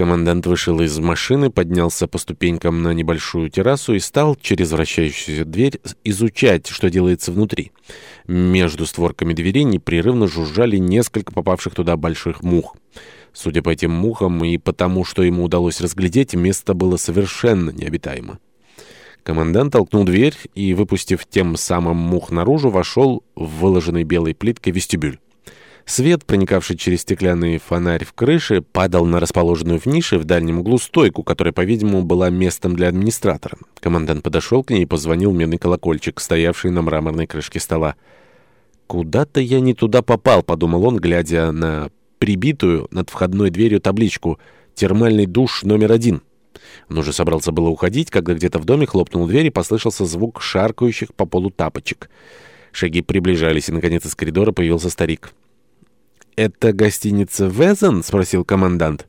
Командант вышел из машины, поднялся по ступенькам на небольшую террасу и стал через вращающуюся дверь изучать, что делается внутри. Между створками двери непрерывно жужжали несколько попавших туда больших мух. Судя по этим мухам и потому, что ему удалось разглядеть, место было совершенно необитаемо. Командант толкнул дверь и, выпустив тем самым мух наружу, вошел в выложенный белой плиткой вестибюль. Свет, проникавший через стеклянный фонарь в крыше, падал на расположенную в нише в дальнем углу стойку, которая, по-видимому, была местом для администратора. Командант подошел к ней и позвонил в медный колокольчик, стоявший на мраморной крышке стола. «Куда-то я не туда попал», — подумал он, глядя на прибитую над входной дверью табличку «Термальный душ номер один». Он уже собрался было уходить, когда где-то в доме хлопнул дверь и послышался звук шаркающих по полу тапочек. Шаги приближались, и, наконец, из коридора появился старик это гостиница Везен?» — спросил командант.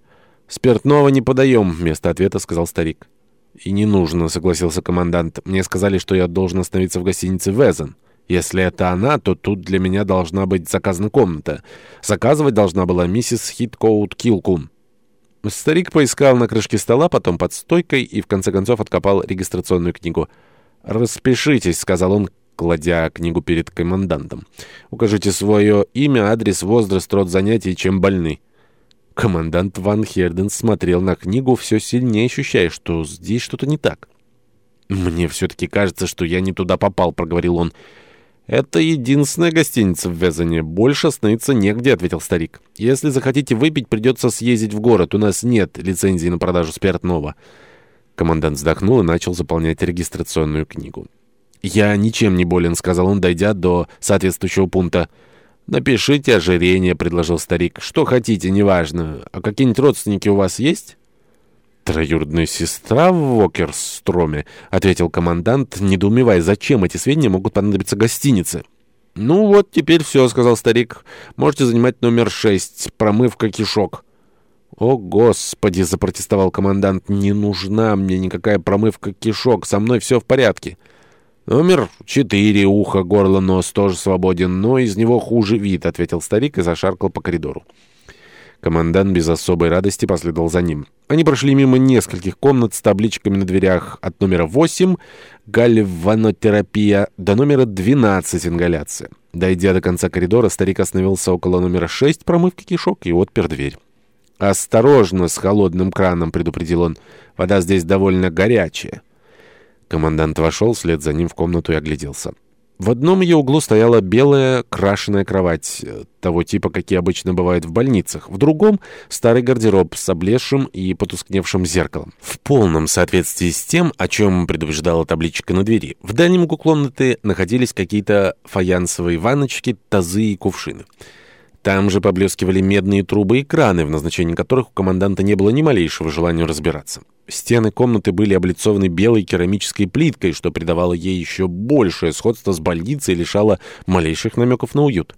«Спиртного не подаем», — вместо ответа сказал старик. «И не нужно», — согласился командант. «Мне сказали, что я должен остановиться в гостинице Везен. Если это она, то тут для меня должна быть заказана комната. Заказывать должна была миссис Хиткоут Килкун. Старик поискал на крышке стола, потом под стойкой и в конце концов откопал регистрационную книгу. «Распишитесь», — сказал он, кладя книгу перед командантом. «Укажите свое имя, адрес, возраст, род занятий, чем больны». Командант Ван Херден смотрел на книгу, все сильнее ощущая, что здесь что-то не так. «Мне все-таки кажется, что я не туда попал», — проговорил он. «Это единственная гостиница в Везане. Больше остановиться негде», — ответил старик. «Если захотите выпить, придется съездить в город. У нас нет лицензии на продажу спиртного». Командант вздохнул и начал заполнять регистрационную книгу. «Я ничем не болен», — сказал он, дойдя до соответствующего пункта. «Напишите ожирение», — предложил старик. «Что хотите, неважно. А какие-нибудь родственники у вас есть?» «Троюродная сестра в Окерстроме», — ответил командант, недоумевая, зачем эти сведения могут понадобиться гостинице. «Ну вот, теперь все», — сказал старик. «Можете занимать номер шесть, промывка кишок». «О, Господи!» — запротестовал командант. «Не нужна мне никакая промывка кишок. Со мной все в порядке». «Номер четыре, ухо, горло, нос тоже свободен, но из него хуже вид», — ответил старик и зашаркал по коридору. Командант без особой радости последовал за ним. Они прошли мимо нескольких комнат с табличками на дверях от номера 8 «Гальванотерапия» до номера 12 «Ингаляция». Дойдя до конца коридора, старик остановился около номера 6 промывки кишок и отпер дверь. «Осторожно с холодным краном», — предупредил он. «Вода здесь довольно горячая». Командант вошел, вслед за ним в комнату и огляделся. В одном ее углу стояла белая крашеная кровать, э, того типа, какие обычно бывают в больницах. В другом — старый гардероб с облезшим и потускневшим зеркалом. В полном соответствии с тем, о чем предупреждала табличка на двери. В дальнем углу комнаты находились какие-то фаянсовые ванночки, тазы и кувшины. Там же поблескивали медные трубы и краны, в назначении которых у команданта не было ни малейшего желания разбираться. Стены комнаты были облицованы белой керамической плиткой, что придавало ей еще большее сходство с больницей и лишало малейших намеков на уют.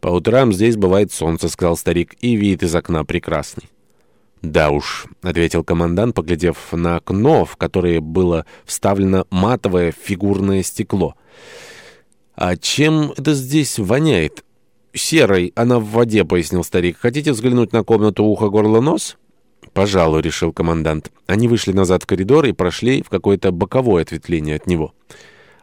«По утрам здесь бывает солнце», — сказал старик, — «и вид из окна прекрасный». «Да уж», — ответил командант, поглядев на окно, в которое было вставлено матовое фигурное стекло. «А чем это здесь воняет?» «Серой, она в воде», — пояснил старик. «Хотите взглянуть на комнату ухо-горло-нос?» «Пожалуй», — решил командант. Они вышли назад в коридор и прошли в какое-то боковое ответвление от него.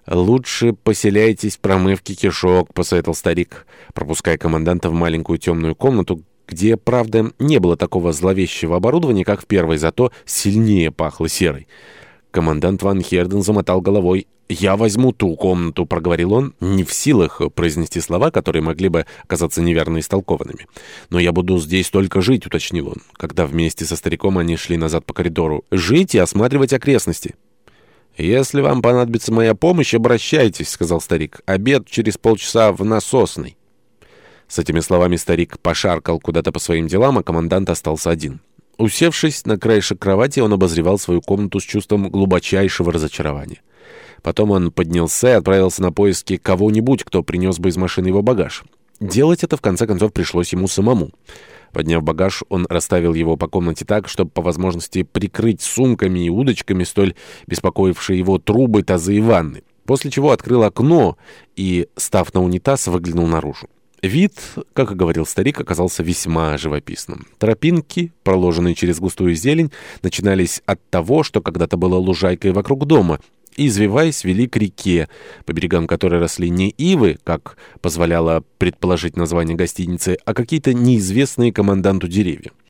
«Лучше поселяйтесь в промывке кишок», — посоветовал старик, пропуская команданта в маленькую темную комнату, где, правда, не было такого зловещего оборудования, как в первой, зато сильнее пахло серой. Командант Ван Херден замотал головой. «Я возьму ту комнату», — проговорил он, не в силах произнести слова, которые могли бы оказаться неверно истолкованными. «Но я буду здесь только жить», — уточнил он, когда вместе со стариком они шли назад по коридору. «Жить и осматривать окрестности». «Если вам понадобится моя помощь, обращайтесь», — сказал старик. «Обед через полчаса в насосной». С этими словами старик пошаркал куда-то по своим делам, а командант остался один. Усевшись на краешек кровати, он обозревал свою комнату с чувством глубочайшего разочарования. Потом он поднялся и отправился на поиски кого-нибудь, кто принес бы из машины его багаж. Делать это, в конце концов, пришлось ему самому. Подняв багаж, он расставил его по комнате так, чтобы по возможности прикрыть сумками и удочками столь беспокоившие его трубы, тазы и ванны. После чего открыл окно и, став на унитаз, выглянул наружу. Вид, как и говорил старик, оказался весьма живописным. Тропинки, проложенные через густую зелень, начинались от того, что когда-то было лужайкой вокруг дома, и, извиваясь, вели к реке, по берегам которой росли не ивы, как позволяло предположить название гостиницы, а какие-то неизвестные команданту деревья.